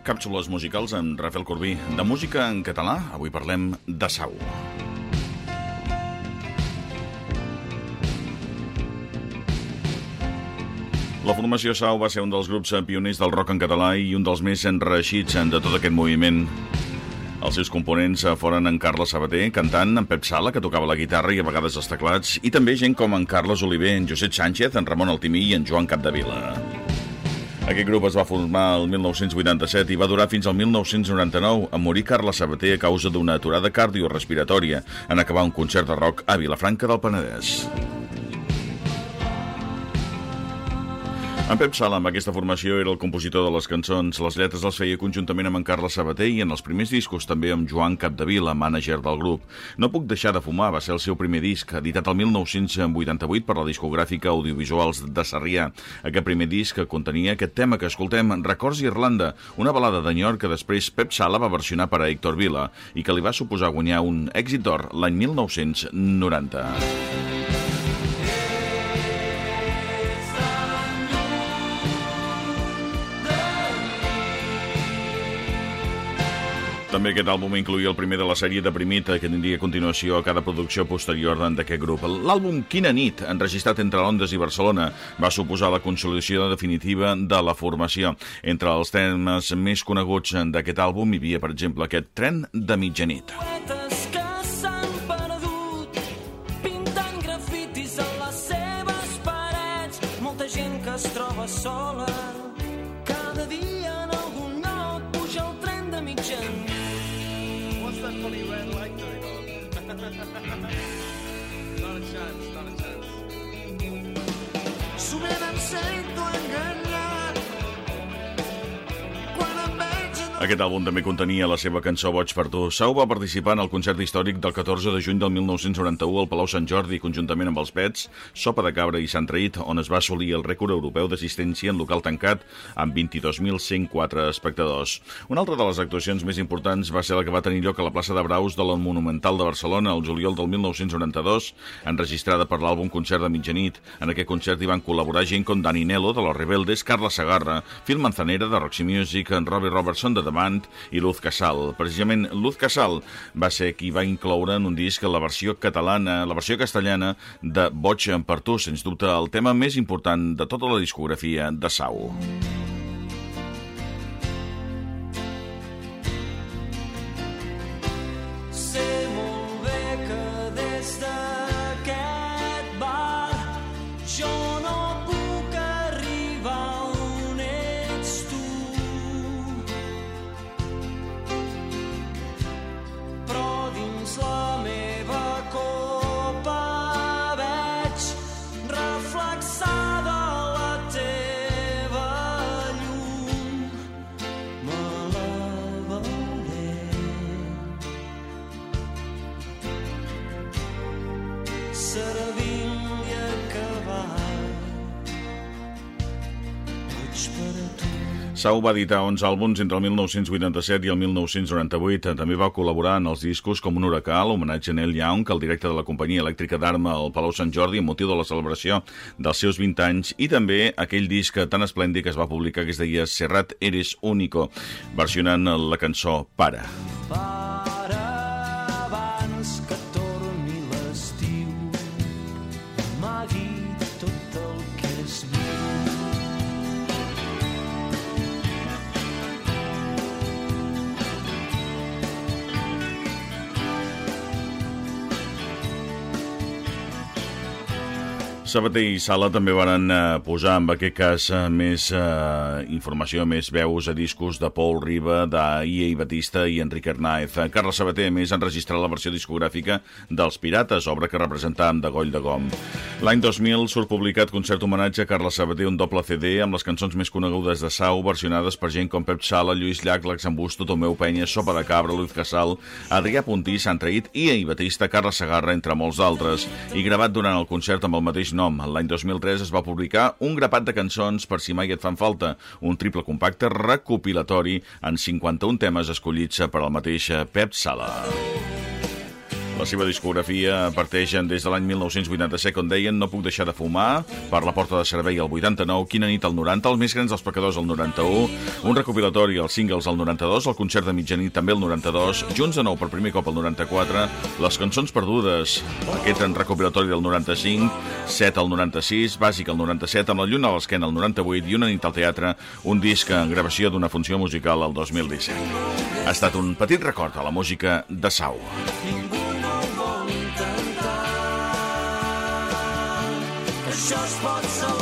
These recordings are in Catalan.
Càpsules musicals amb Rafael Corbí. De música en català, avui parlem de Sau. La formació Sau va ser un dels grups pioners del rock en català i un dels més enreixits de tot aquest moviment. Els seus components foren en Carles Sabater, cantant, en Pep Sala, que tocava la guitarra i a vegades els teclats, i també gent com en Carles Oliver, en Josep Sánchez, en Ramon Altimí i en Joan Capdevila. Aquest grup es va formar el 1987 i va durar fins al 1999, en morir Carles Sabater a causa d'una aturada cardiorespiratòria en acabar un concert de rock a Vilafranca del Penedès. En Pep Sala, amb aquesta formació, era el compositor de les cançons. Les lletres les feia conjuntament amb en Carles Sabater i en els primers discos també amb Joan Capdevila, mànager del grup. No puc deixar de fumar va ser el seu primer disc, editat el 1988 per la discogràfica Audiovisuals de Sarrià. Aquest primer disc contenia aquest tema que escoltem, Records Irlanda, una balada d'enyor que després Pep Sala va versionar per a Héctor Vila i que li va suposar guanyar un èxit d'or l'any 1990. També aquest àlbum incluïa el primer de la sèrie Deprimit, que tindria a continuació a cada producció posterior d'aquest grup. L'àlbum Quina nit, enregistrat entre Londres i Barcelona, va suposar la consolidació definitiva de la formació. Entre els temes més coneguts d'aquest àlbum hi havia, per exemple, aquest Tren de mitjanit. gent que es troba sola not a chance, not a chance. Sovint em sento Aquest àlbum també contenia la seva cançó Boig per tu. Sau va participar en el concert històric del 14 de juny del 1991 al Palau Sant Jordi, conjuntament amb els Pets, Sopa de Cabra i Sant Traït, on es va assolir el rècord europeu d'assistència en local tancat amb 22.104 espectadors. Una altra de les actuacions més importants va ser la que va tenir lloc a la plaça de Braus de la Monumental de Barcelona el juliol del 1992, enregistrada per l'àlbum Concert de mitjanit. En aquest concert hi van col·laborar gent com Dani Nelo, de Los Rebeldes, Carla Sagarra, Phil Manzanera, de Roxy Music, en Robbie Robertson, de Davant i Luz Casal. Precisament Luz Casal va ser qui va incloure en un disc la versió catalana, la versió castellana de Boig per tu, sens dubte el tema més important de tota la discografia de Sau. Sau va editar 11 àlbums entre el 1987 i el 1998. També va col·laborar en els discos com un huracà, l'homenatge a Neil Young, el directe de la companyia elèctrica d'Arma al Palau Sant Jordi, amb motiu de la celebració dels seus 20 anys, i també aquell disc tan esplèndid que es va publicar que es deia Serrat Eres Único, versionant la cançó Para. Para. Sabater i Sala també van eh, posar, en aquest cas, eh, més eh, informació, més veus a discos de Paul Riba, d'Ia i Batista i Enric Hernáez. Carles Sabater, més, han registrat la versió discogràfica dels Pirates, obra que representàvem de Goll de Gom. L'any 2000 surt publicat concert homenatge a Carles Sabater, un doble CD amb les cançons més conegudes de Sau, versionades per gent com Pep Sala, Lluís Llach, Laxambusto, Tomeu Penya, Sopa de Cabra, Luis Casal, Adrià Puntí, Sant Traït, i Batista, Carles Sagarra, entre molts d'altres, i gravat durant el concert amb el mateix nom. L'any 2003 es va publicar un grapat de cançons per si mai et fan falta, un triple compacte recopilatori en 51 temes escollits per al mateix Pep Sala. La seva discografia parteix des de l'any 1987, com deien, No puc deixar de fumar, per la porta de servei al 89, Quina nit al 90, Els més grans dels pecadors al 91, un recopilatori, els singles al 92, el concert de mitjanit també al 92, Junts de nou per primer cop al 94, les cançons perdudes, aquest en recopilatori del 95, 7 al 96, Bàsic al 97, amb la lluna a l'esquena al 98 i una nit al teatre, un disc en gravació d'una funció musical al 2017. Ha estat un petit record a la música de Sau. Ningú això es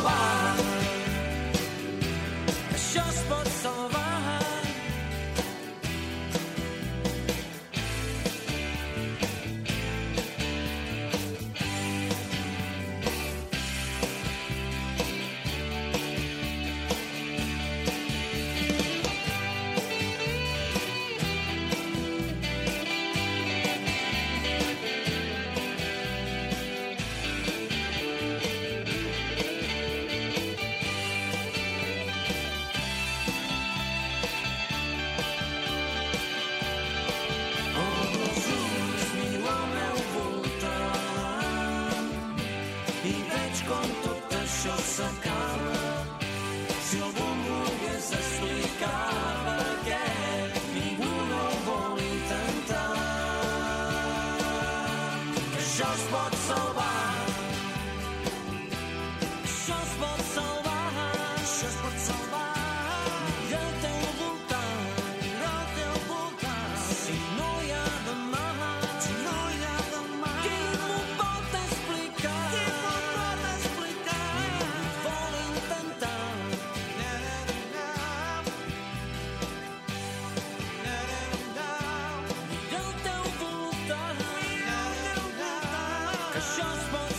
love. A shot spot